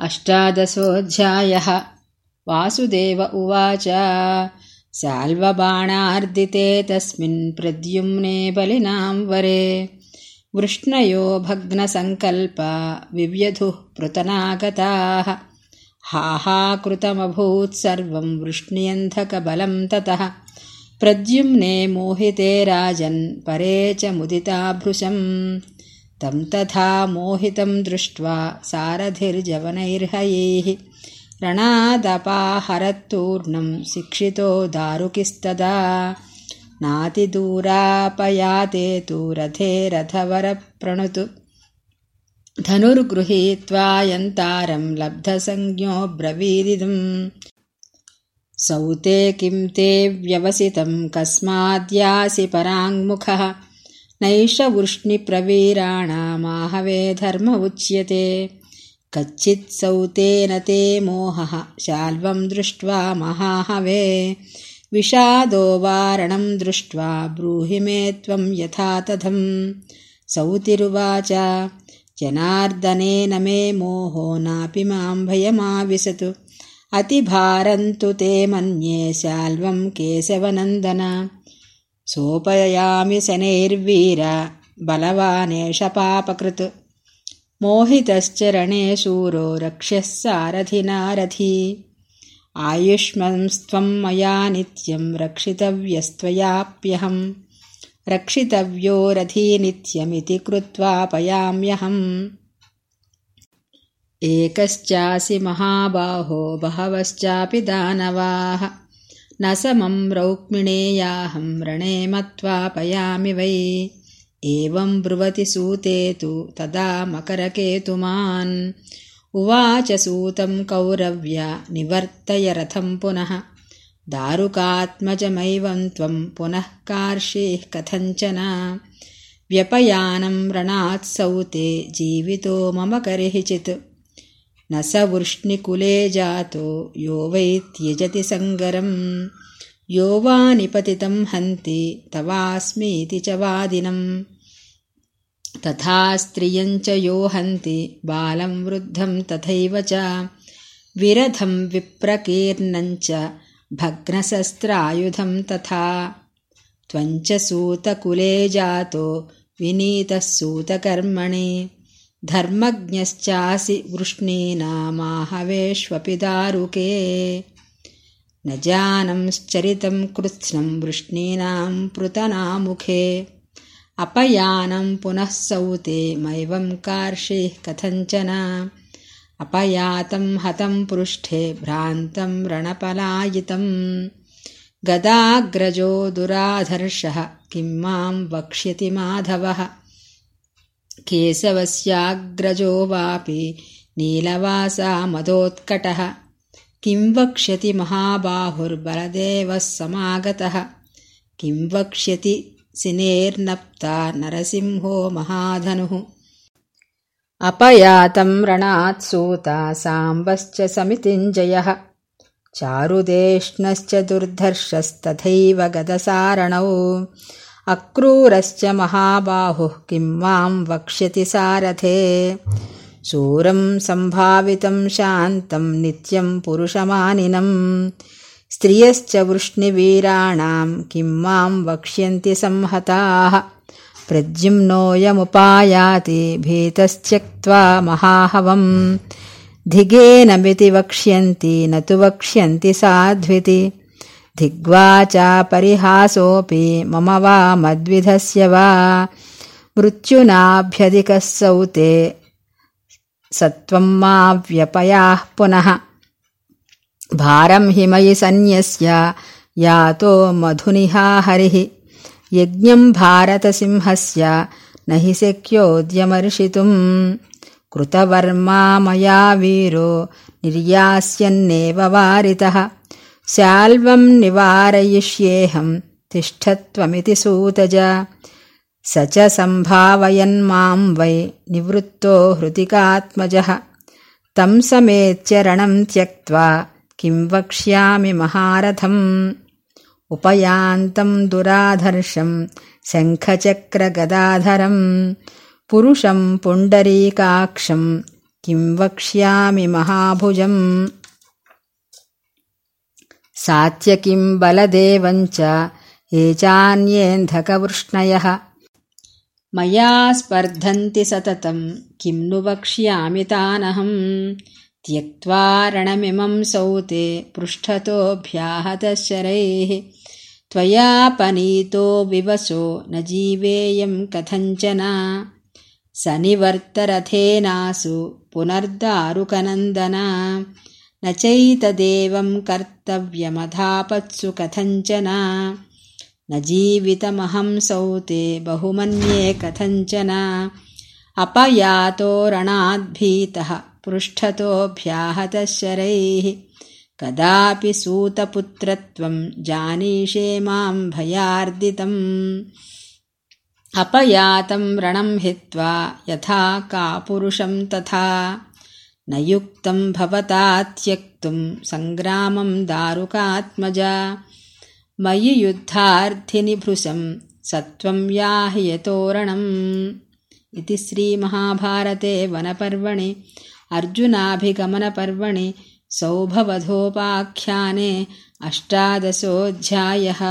अष्टादशोऽध्यायः। वासुदेव उवाच साल्वबाणार्दिते तस्मिन् प्रद्युम्ने बलिनां वरे वृष्णयो भग्नसङ्कल्पा विव्यधुः पृतनागताः। हाहाकृतमभूत् सर्वं वृष्ण्यन्धकबलं ततः। प्रद्युम्ने मोहिते राजन् परे च मुदिताभृशम् तं तथा मोहितं दृष्ट्वा सारथिर्जवनैर्हयैः रणादपाहरत्तूर्णं शिक्षितो दारुकिस्तदा। नातिदूरापयाते तु रथे धनुर्गृहीत्वा यन्तारं लब्धसंज्ञोऽब्रवीदिदम् सौते किं ते व्यवसितं कस्माद्यासि पराङ्मुखः नैष वृष्णिप्रवीराणामाहवे धर्म उच्यते। कच्चित्सौतेन ते मोहः शाल्वं दृष्ट्वा महाहवे। विषादो वारणं दृष्ट्वा ब्रूहि मे त्वं यथा तथम्। सौतिरुवाच जनार्दनेन मे मोहो नापि मां भयमाविशतु। अतिभारन्तु ते मन्ये शाल्वं केशवनन्दन सोपयामि शनैर्वीर बलवानेष पापकृत्। मोहितश्च रणे शूरो रक्ष्यः सारथिनारथी आयुष्मंस्त्वं मया नित्यं रक्षितव्यस्त्वयाप्यहम्। रक्षितव्यो रथी नित्यमिति कृत्वा पयाम्यहम्। एकश्चासि महाबाहो बहवश्चापि दानवाः न समं रौक्मिणेयाहं रणे मत्वा पयामि वै। एवं ब्रुवति सूते तु तदा मकरकेतुमान्। उवाच सूतं कौरव्या निवर्तय रथं पुनः। दारुकात्मजमैवं त्वं पुनः कार्षेः कथञ्चन। व्यपयानं रणात्सौते जीवितो मम कर्हिचित् न स वृष्णिकुले जातो यो वै त्यजति सङ्गरम् यो वा निपतितं हन्ति तवास्मीति च वादिनम् तथा स्त्रियञ्च यो हन्ति बालं वृद्धं तथैव च। विरधं विप्रकीर्णञ्च भग्नशस्त्रायुधं तथा। त्वञ्च सूतकुले जातो विनीतः सूतकर्मणि धर्मज्ञश्चासि वृष्णीनामाहवेष्वपि दारुके न जानंश्चरितं कृत्स्नं वृष्णीनां पृतनामुखे। अपयानं पुनः सौते मैवं कार्षेः कथञ्चन। अपयातं हतं पृष्ठे भ्रान्तं रणपलायितम्। गदाग्रजो दुराधर्षः किं मां वक्ष्यति माधवः केशवस्याग्रजो वापि नीलवासा मदोत्कटः। किं वक्ष्यति महाबाहुर्बलदेवः समागतः किं वक्ष्यति सिनेर्नप्ता नरसिंहो महाधनुः? अपयातं रणात्सूता साम्बश्च समितिञ्जयः। चारुदेष्णश्च दुर्धर्षस्तथैव गदसारणौ अक्रूरश्च महाबाहुः किं मां वक्ष्यति सारथे? शूरं सम्भावितं शान्तं नित्यं पुरुषमानिनम् स्त्रियश्च वृष्णिवीराणां किं मां वक्ष्यन्ति संहताः? प्रद्युम्नोऽयमुपायाति भीतश्च्यक्त्वा महाहवम्। धिगेनमिति वक्ष्यन्ति न तु वक्ष्यन्ति साध्विति दिग्वाचापरिहासोऽपि मम वा मद्विधस्य वा। मृत्युनाभ्यधिकः सौते सत्त्वं मा व्यपयाः पुनः। भारं हि मयि सन्न्यस्य यातो मधुनिहा हरिः। यज्ञं भारतसिंहस्य न हि शक्योद्यमर्शितुम् कृतवर्मा मया वीरो निर्यास्यन्नेव वारितः शाल्वं निवारयिष्येऽहं तिष्ठत्वमिति सूतज। स च सम्भावयन्मां वै निवृत्तो हृतिकात्मजः तं समेत्य रणं त्यक्त्वा किं वक्ष्यामि महारथम्। उपयान्तं दुराधर्षं शङ्खचक्रगदाधरम्। पुरुषं पुण्डरीकाक्षं किं वक्ष्यामि महाभुजम् सात्यकिं बलदेवञ्च ये चान्येऽन्धकवृष्णयः मया स्पर्धन्ति सततम् किं नु वक्ष्यामि तानहम्। त्यक्त्वा रणमिमं सौते पृष्ठतोऽभ्याहतशरैः। त्वयापनीतो विवसो न जीवेयं कथञ्चन। स निवर्तरथेनासु पुनर्दारुकनन्दन न चैतदेवं कर्तव्यमधापत्सु कथञ्चन। न जीवितमहं सौते बहुमन्ये कथञ्चन। अपयातो रणाद्भीतः पृष्ठतोऽभ्याहतशरैः। कदापि सूतपुत्रत्वं जानीषे मां भयार्दितम्। अपयातं रणं हित्वा यथा कापुरुषं तथा न युक्तं भवता त्यक्तुं सङ्ग्रामं दारुकात्मजा। मयि युद्धार्थिनिभृशं सत्त्वं याह्यतोरणम् इति श्रीमहाभारते वनपर्वणि अर्जुनाभिगमनपर्वणि सौभवधोपाख्याने अष्टादशोऽध्यायः